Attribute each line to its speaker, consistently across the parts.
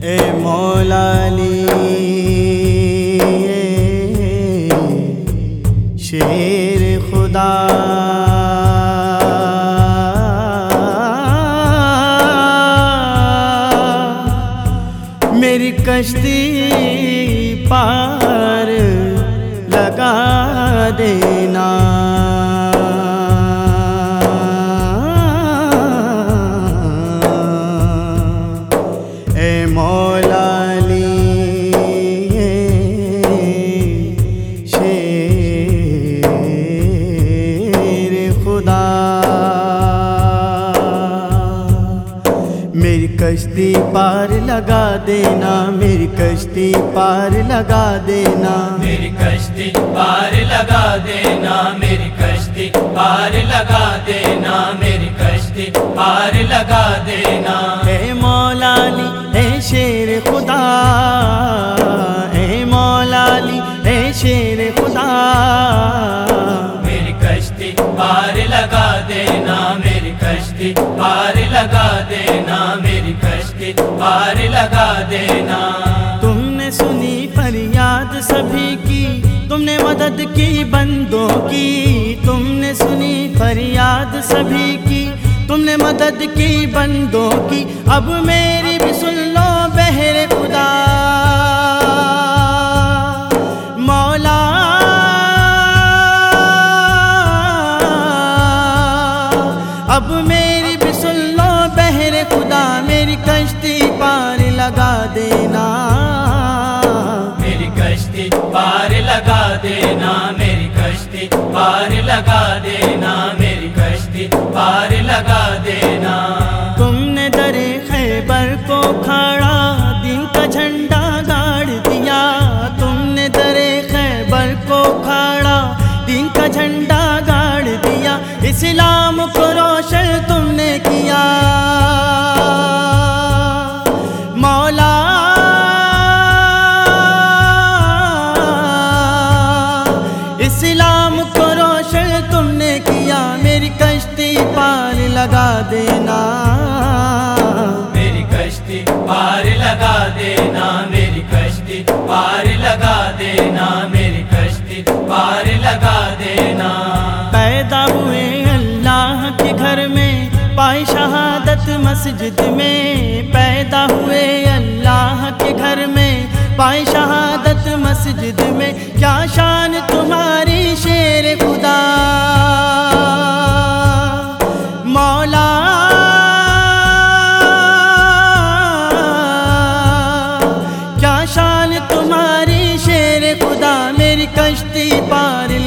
Speaker 1: اے مولا علی شیر خدا۔ میری کشتی پار لگا دینا کشتی پار لگا دینا میری کشتی پار لگا دینا۔
Speaker 2: میری کشتی پار لگا دینا میری کشتی پار لگا دینا میری کشتی پار لگا دینا۔
Speaker 1: اے مولا علی اے شیر خدا
Speaker 2: کشتی پار لگا دینا میری کشتی پار لگا دینا
Speaker 1: تم نے سنی فریاد سبھی کی تم نے مدد کی بندوں کی تم نے سنی فریاد سبھی کی تم نے مدد کی بندوں کی اب میری بھی سن لو بہر خدا دینا۔
Speaker 2: میری کشتی پار لگا دینا میری کشتی پار لگا دینا میری کشتی پار لگا دینا۔
Speaker 1: تم نے در خیبر کو کھڑا دن کا جھنڈا گاڑ دیا۔ تم نے در خیبر کو کھڑا دن کا جھنڈا گاڑ دیا۔ اسلام کو روشن تم نے کیا۔ لگا دینا۔
Speaker 2: میری کشتی پار لگا دینا میری کشتی پار لگا دینا میری کشتی پار لگا دینا۔
Speaker 1: پیدا ہوئے اللہ کے گھر میں پائے شہادت مسجد میں۔ پیدا ہوئے اللہ کے گھر میں پائے شہادت مسجد میں۔ کیا شان تمہاری شیر خدا۔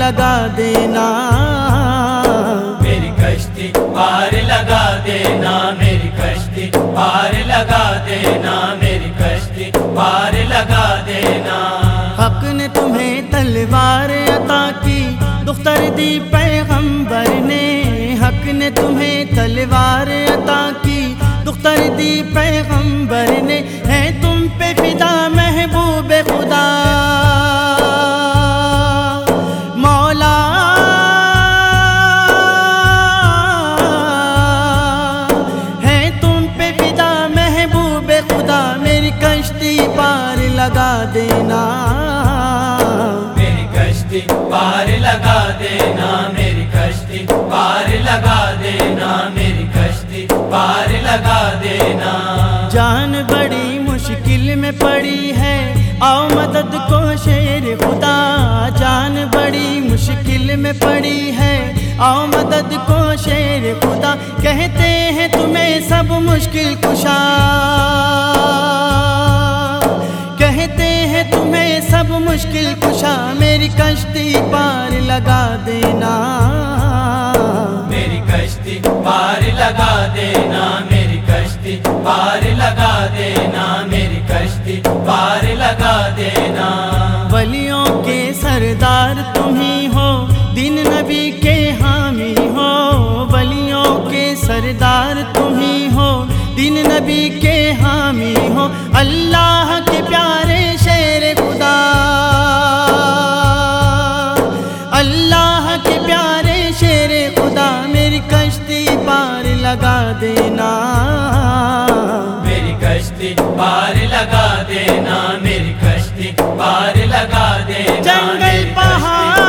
Speaker 1: لگا دینا۔
Speaker 2: میری کشتی پار لگا دینا میری کشتی پار لگا دینا میری کشتی پار لگا دینا۔
Speaker 1: حق نے تمہیں تلوار عطا کی دختر دی پیغمبر نے۔ حق نے تمہیں تلوار عطا کی دختر دی پیغمبر نے۔ ہے تم پہ فدا محبوب لگا دینا۔
Speaker 2: میری کشتی پار لگا دینا میری کشتی پار لگا دینا میری کشتی پار لگا دینا۔
Speaker 1: جان بڑی مشکل میں پڑی ہے آؤ مدد کو شیر خدا۔ جان بڑی مشکل میں پڑی ہے آؤ مدد کو شیر خدا۔ کہتے ہیں تمہیں سب مشکل کشا۔ کشتی پار لگا دینا۔
Speaker 2: میری کشتی پار لگا دینا میری کشتی پار لگا دینا میری کشتی پار لگا دینا۔
Speaker 1: ولیوں کے سردار تم ہی ہو دن نبی کے حامی ہو۔ ولیوں کے سردار تم ہی ہو دن نبی کے حامی ہو۔ اللہ دینا۔
Speaker 2: میری کشتی پار لگا دینا میری کشتی پار لگا دینا
Speaker 1: جنگل پہاڑ